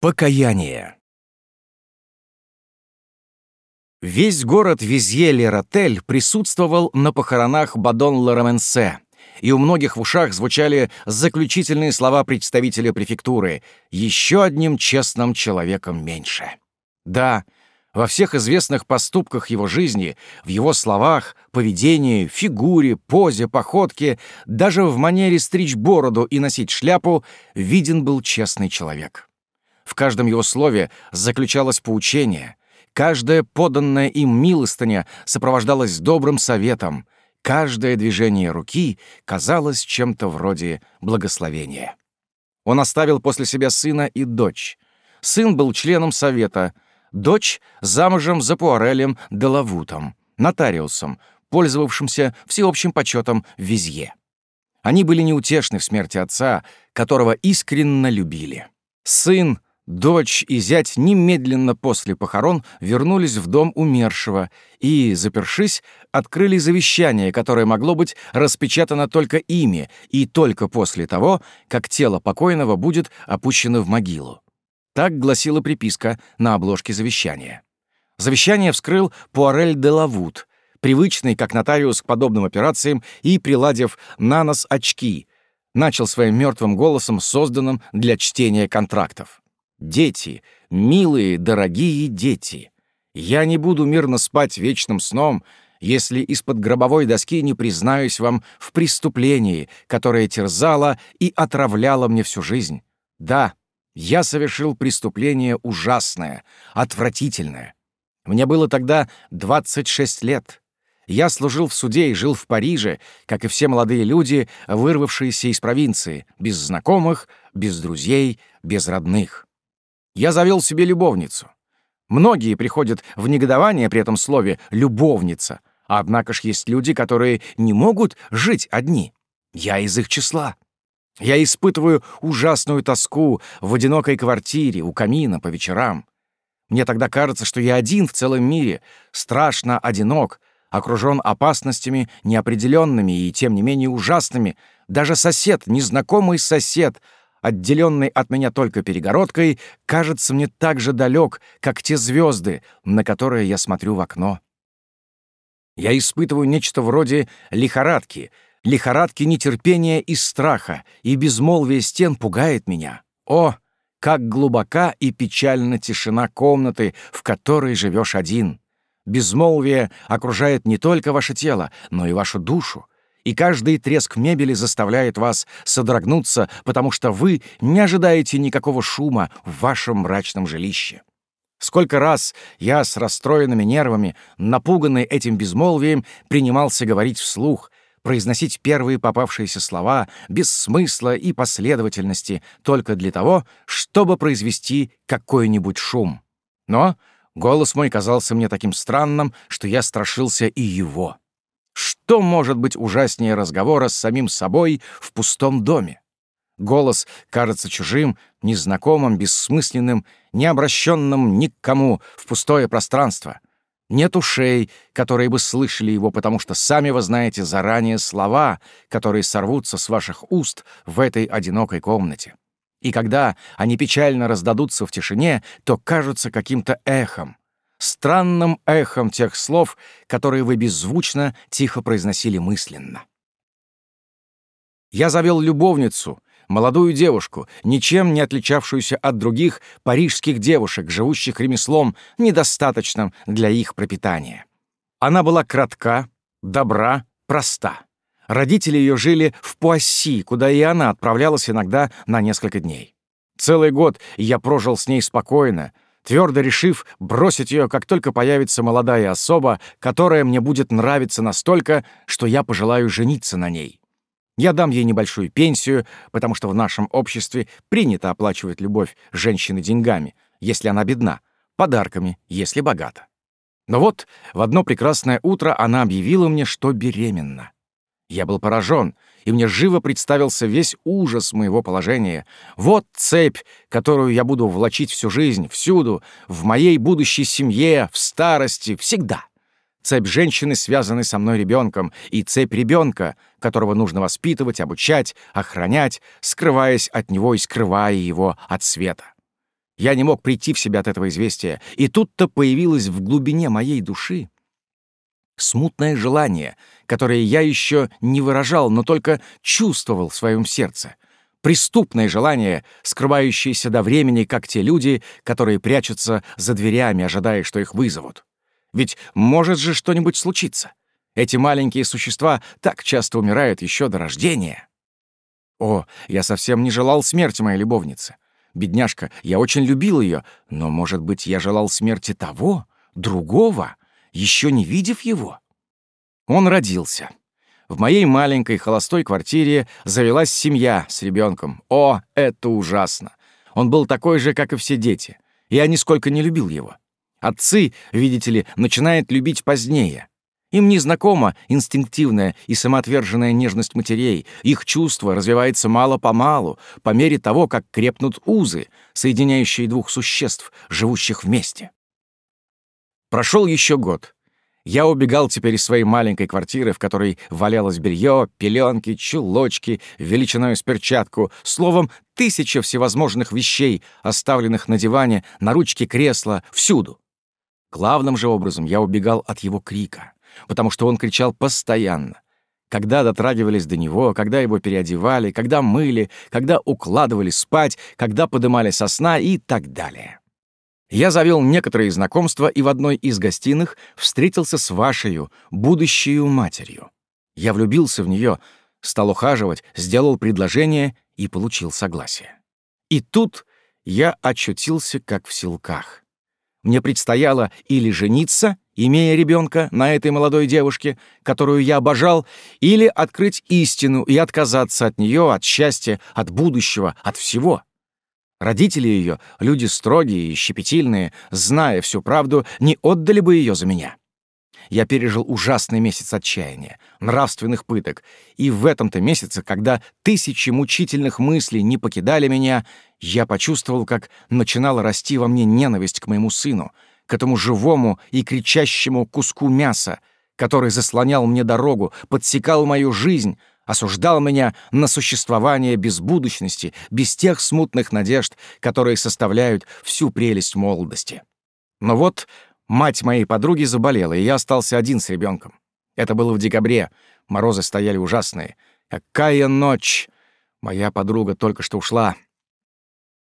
Покаяние. Весь город Визье-Леротель присутствовал на похоронах Бадон-Лараменсе, и у многих в ушах звучали заключительные слова представителя префектуры «Еще одним честным человеком меньше». Да, во всех известных поступках его жизни, в его словах, поведении, фигуре, позе, походке, даже в манере стричь бороду и носить шляпу, виден был честный человек. Каждом его слове заключалось поучение, каждая поданная им милостыня сопровождалась добрым советом, каждое движение руки казалось чем-то вроде благословения. Он оставил после себя сына и дочь. Сын был членом совета — Дочь замужем за Пуарелем де Лавутом, нотариусом, пользовавшимся всеобщим почетом в Визье. Они были неутешны в смерти отца, которого искренне любили. Сын, дочь и зять немедленно после похорон вернулись в дом умершего и, запершись, открыли завещание, которое могло быть распечатано только ими и только после того, как тело покойного будет опущено в могилу. Так гласила приписка на обложке завещания. Завещание вскрыл Пуарель де Лавут, привычный, как нотариус, к подобным операциям, и, приладив на нос очки, начал своим мертвым голосом, созданным для чтения контрактов. «Дети, милые, дорогие дети, я не буду мирно спать вечным сном, если из-под гробовой доски не признаюсь вам в преступлении, которое терзало и отравляло мне всю жизнь. Да, я совершил преступление ужасное, отвратительное. Мне было тогда 26 лет. Я служил в суде и жил в Париже, как и все молодые люди, вырвавшиеся из провинции, без знакомых, без друзей, без родных. Я завел себе любовницу. Многие приходят в негодование при этом слове «любовница», однако ж есть люди, которые не могут жить одни. Я из их числа. Я испытываю ужасную тоску в одинокой квартире, у камина, по вечерам. Мне тогда кажется, что я один в целом мире, страшно одинок, окружен опасностями неопределенными и, тем не менее, ужасными. Даже сосед, незнакомый сосед, отделенный от меня только перегородкой, кажется мне так же далек, как те звезды, на которые я смотрю в окно. Я испытываю нечто вроде лихорадки — лихорадки нетерпения и страха, и безмолвие стен пугает меня. О, как глубока и печальна тишина комнаты, в которой живешь один. Безмолвие окружает не только ваше тело, но и вашу душу, и каждый треск мебели заставляет вас содрогнуться, потому что вы не ожидаете никакого шума в вашем мрачном жилище. Сколько раз я с расстроенными нервами, напуганный этим безмолвием, принимался говорить вслух, произносить первые попавшиеся слова без смысла и последовательности только для того, чтобы произвести какой-нибудь шум. Но голос мой казался мне таким странным, что я страшился и его. Что может быть ужаснее разговора с самим собой в пустом доме? Голос кажется чужим, незнакомым, бессмысленным, не обращенным ни к кому в пустое пространство — нет ушей, которые бы слышали его, потому что сами вы знаете заранее слова, которые сорвутся с ваших уст в этой одинокой комнате. И когда они печально раздадутся в тишине, то кажутся каким-то эхом, странным эхом тех слов, которые вы беззвучно тихо произносили мысленно. Я завел любовницу, молодую девушку, ничем не отличавшуюся от других парижских девушек, живущих ремеслом, недостаточным для их пропитания. Она была кратка, добра, проста. Родители ее жили в Пуасси, куда и она отправлялась иногда на несколько дней. Целый год я прожил с ней спокойно, твердо решив бросить ее, как только появится молодая особа, которая мне будет нравиться настолько, что я пожелаю жениться на ней. Я дам ей небольшую пенсию, потому что в нашем обществе принято оплачивать любовь женщины деньгами, если она бедна, подарками, если богата. Но вот в одно прекрасное утро она объявила мне, что беременна. Я был поражен, и мне живо представился весь ужас моего положения. Вот цепь, которую я буду влачить всю жизнь, всюду, в моей будущей семье, в старости, всегда цепь женщины, связанной со мной ребенком, и цепь ребенка, которого нужно воспитывать, обучать, охранять, скрываясь от него и скрывая его от света. Я не мог прийти в себя от этого известия, и тут-то появилось в глубине моей души смутное желание, которое я еще не выражал, но только чувствовал в своем сердце. Преступное желание, скрывающееся до времени, как те люди, которые прячутся за дверями, ожидая, что их вызовут. Ведь может же что-нибудь случиться. Эти маленькие существа так часто умирают еще до рождения. О, я совсем не желал смерти моей любовницы. Бедняжка, я очень любил ее, но, может быть, я желал смерти того, другого, еще не видев его. Он родился. В моей маленькой холостой квартире завелась семья с ребенком. О, это ужасно! Он был такой же, как и все дети. Я нисколько не любил его. Отцы, видите ли, начинают любить позднее. Им не знакома инстинктивная и самоотверженная нежность матерей. Их чувство развивается мало-помалу, по мере того, как крепнут узы, соединяющие двух существ, живущих вместе. Прошел еще год. Я убегал теперь из своей маленькой квартиры, в которой валялось белье, пеленки, чулочки, величиной с перчатку, словом, тысяча всевозможных вещей, оставленных на диване, на ручке кресла, всюду. Главным же образом я убегал от его крика потому что он кричал постоянно. Когда дотрагивались до него, когда его переодевали, когда мыли, когда укладывали спать, когда подымали со сна и так далее. Я завел некоторые знакомства и в одной из гостиных встретился с вашей будущей матерью. Я влюбился в нее, стал ухаживать, сделал предложение и получил согласие. И тут я очутился как в силках. Мне предстояло или жениться, имея ребенка на этой молодой девушке, которую я обожал, или открыть истину и отказаться от нее, от счастья, от будущего, от всего. Родители ее, люди строгие и щепетильные, зная всю правду, не отдали бы ее за меня. Я пережил ужасный месяц отчаяния, нравственных пыток, и в этом-то месяце, когда тысячи мучительных мыслей не покидали меня, я почувствовал, как начинала расти во мне ненависть к моему сыну — к этому живому и кричащему куску мяса, который заслонял мне дорогу, подсекал мою жизнь, осуждал меня на существование без будущности, без тех смутных надежд, которые составляют всю прелесть молодости. Но вот мать моей подруги заболела, и я остался один с ребенком. Это было в декабре, морозы стояли ужасные. Какая ночь! Моя подруга только что ушла.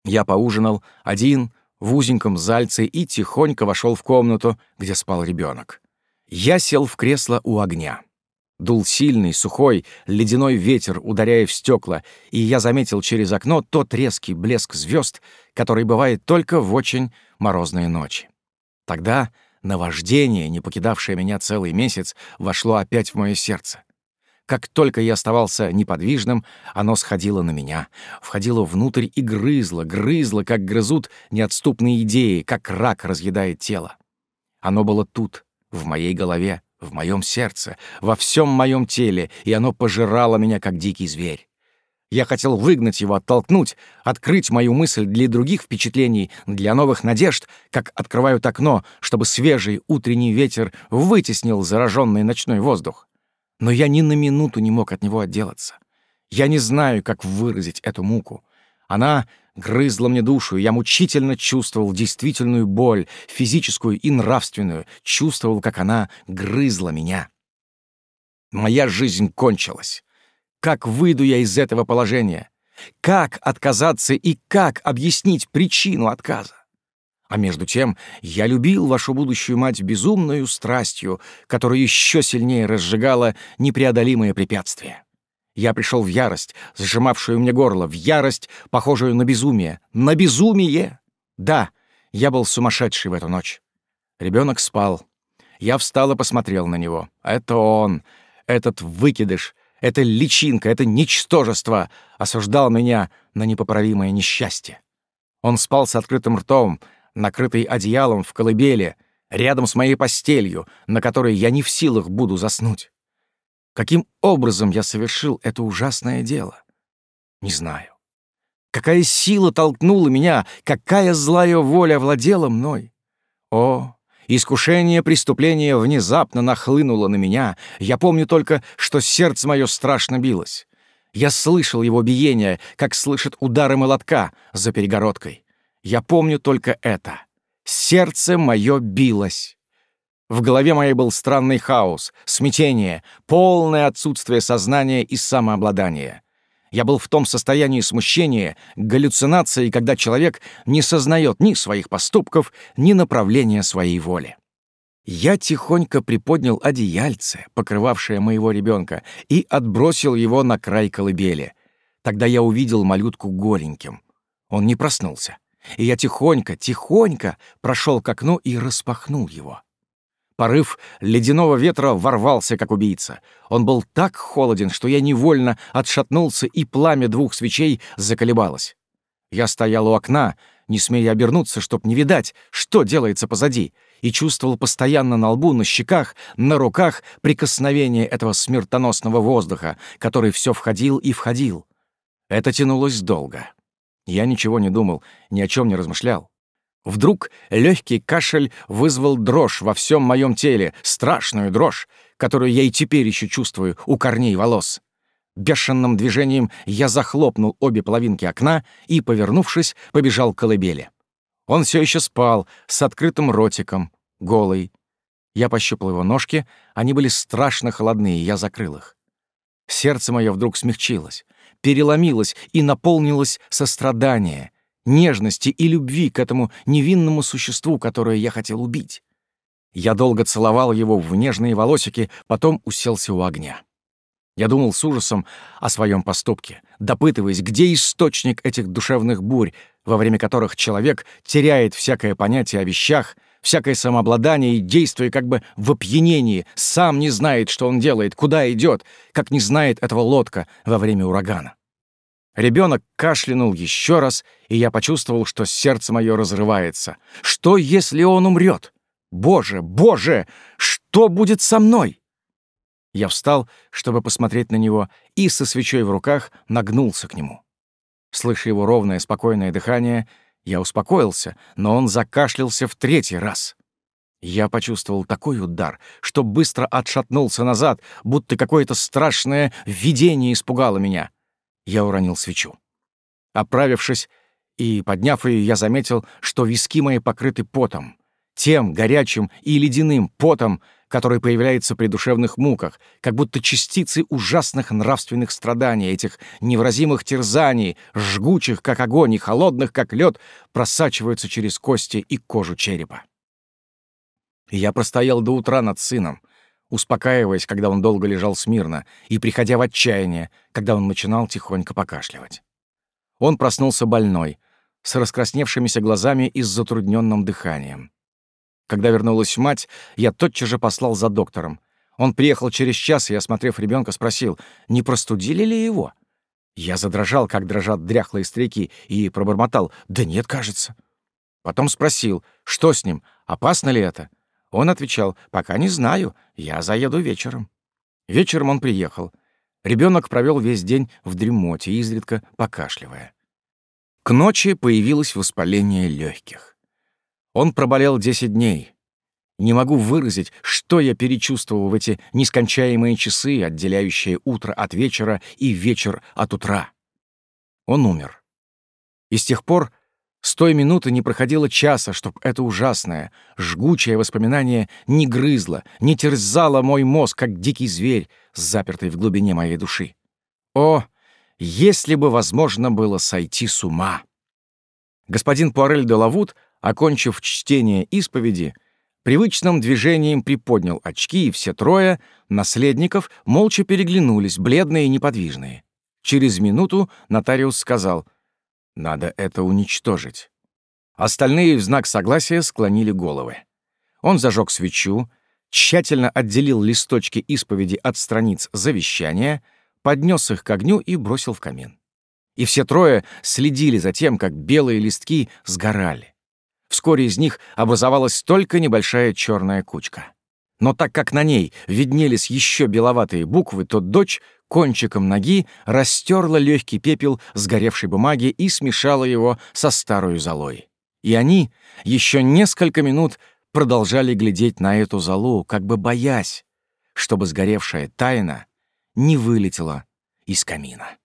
Я поужинал один, в узеньком зальце и тихонько вошел в комнату, где спал ребенок. Я сел в кресло у огня. Дул сильный, сухой, ледяной ветер, ударяя в стекла, и я заметил через окно тот резкий блеск звезд, который бывает только в очень морозные ночи. Тогда наваждение, не покидавшее меня целый месяц, вошло опять в мое сердце. Как только я оставался неподвижным, оно сходило на меня, входило внутрь и грызло, грызло, как грызут неотступные идеи, как рак разъедает тело. Оно было тут, в моей голове, в моем сердце, во всем моем теле, и оно пожирало меня, как дикий зверь. Я хотел выгнать его, оттолкнуть, открыть мою мысль для других впечатлений, для новых надежд, как открывают окно, чтобы свежий утренний ветер вытеснил зараженный ночной воздух но я ни на минуту не мог от него отделаться. Я не знаю, как выразить эту муку. Она грызла мне душу, и я мучительно чувствовал действительную боль, физическую и нравственную, чувствовал, как она грызла меня. Моя жизнь кончилась. Как выйду я из этого положения? Как отказаться и как объяснить причину отказа? А между тем я любил вашу будущую мать безумную страстью, которая еще сильнее разжигала непреодолимые препятствия. Я пришел в ярость, сжимавшую мне горло, в ярость, похожую на безумие. На безумие! Да, я был сумасшедший в эту ночь. Ребенок спал. Я встал и посмотрел на него. Это он, этот выкидыш, эта личинка, это ничтожество осуждал меня на непоправимое несчастье. Он спал с открытым ртом, накрытый одеялом в колыбели, рядом с моей постелью, на которой я не в силах буду заснуть. Каким образом я совершил это ужасное дело? Не знаю. Какая сила толкнула меня, какая злая воля владела мной? О, искушение преступления внезапно нахлынуло на меня. Я помню только, что сердце мое страшно билось. Я слышал его биение, как слышит удары молотка за перегородкой. Я помню только это. Сердце мое билось. В голове моей был странный хаос, смятение, полное отсутствие сознания и самообладания. Я был в том состоянии смущения, галлюцинации, когда человек не сознает ни своих поступков, ни направления своей воли. Я тихонько приподнял одеяльце, покрывавшее моего ребенка, и отбросил его на край колыбели. Тогда я увидел малютку голеньким. Он не проснулся. И я тихонько, тихонько прошел к окну и распахнул его. Порыв ледяного ветра ворвался, как убийца. Он был так холоден, что я невольно отшатнулся, и пламя двух свечей заколебалось. Я стоял у окна, не смея обернуться, чтоб не видать, что делается позади, и чувствовал постоянно на лбу, на щеках, на руках прикосновение этого смертоносного воздуха, который все входил и входил. Это тянулось долго. Я ничего не думал, ни о чем не размышлял. Вдруг легкий кашель вызвал дрожь во всем моем теле, страшную дрожь, которую я и теперь еще чувствую у корней волос. Бешеным движением я захлопнул обе половинки окна и, повернувшись, побежал к колыбели. Он все еще спал, с открытым ротиком, голый. Я пощупал его ножки, они были страшно холодные, я закрыл их. Сердце мое вдруг смягчилось, переломилось и наполнилось сострадания, нежности и любви к этому невинному существу, которое я хотел убить. Я долго целовал его в нежные волосики, потом уселся у огня. Я думал с ужасом о своем поступке, допытываясь, где источник этих душевных бурь, во время которых человек теряет всякое понятие о вещах, всякое самообладание и действуя как бы в опьянении, сам не знает, что он делает, куда идет, как не знает этого лодка во время урагана. Ребенок кашлянул еще раз, и я почувствовал, что сердце мое разрывается. Что, если он умрет? Боже, боже, что будет со мной? Я встал, чтобы посмотреть на него, и со свечой в руках нагнулся к нему. Слыша его ровное, спокойное дыхание, я успокоился, но он закашлялся в третий раз. Я почувствовал такой удар, что быстро отшатнулся назад, будто какое-то страшное видение испугало меня. Я уронил свечу. Оправившись и подняв ее, я заметил, что виски мои покрыты потом. Тем горячим и ледяным потом, который появляется при душевных муках, как будто частицы ужасных нравственных страданий, этих невразимых терзаний, жгучих, как огонь, и холодных, как лед, просачиваются через кости и кожу черепа. я простоял до утра над сыном, успокаиваясь, когда он долго лежал смирно, и приходя в отчаяние, когда он начинал тихонько покашливать. Он проснулся больной, с раскрасневшимися глазами и с затрудненным дыханием. Когда вернулась мать, я тотчас же послал за доктором. Он приехал через час и, осмотрев ребенка, спросил, не простудили ли его. Я задрожал, как дрожат дряхлые старики, и пробормотал «Да нет, кажется». Потом спросил, что с ним, опасно ли это? Он отвечал «Пока не знаю, я заеду вечером». Вечером он приехал. Ребенок провел весь день в дремоте, изредка покашливая. К ночи появилось воспаление легких. Он проболел 10 дней. Не могу выразить, что я перечувствовал в эти нескончаемые часы, отделяющие утро от вечера и вечер от утра. Он умер. И с тех пор с той минуты не проходило часа, чтоб это ужасное, жгучее воспоминание не грызло, не терзало мой мозг, как дикий зверь, запертый в глубине моей души. О, если бы возможно было сойти с ума! Господин Пуарель де Лавуд — окончив чтение исповеди, привычным движением приподнял очки, и все трое, наследников, молча переглянулись, бледные и неподвижные. Через минуту нотариус сказал «Надо это уничтожить». Остальные в знак согласия склонили головы. Он зажег свечу, тщательно отделил листочки исповеди от страниц завещания, поднес их к огню и бросил в камин. И все трое следили за тем, как белые листки сгорали. Вскоре из них образовалась только небольшая черная кучка. Но так как на ней виднелись еще беловатые буквы, то дочь кончиком ноги растерла легкий пепел сгоревшей бумаги и смешала его со старой золой. И они еще несколько минут продолжали глядеть на эту золу, как бы боясь, чтобы сгоревшая тайна не вылетела из камина.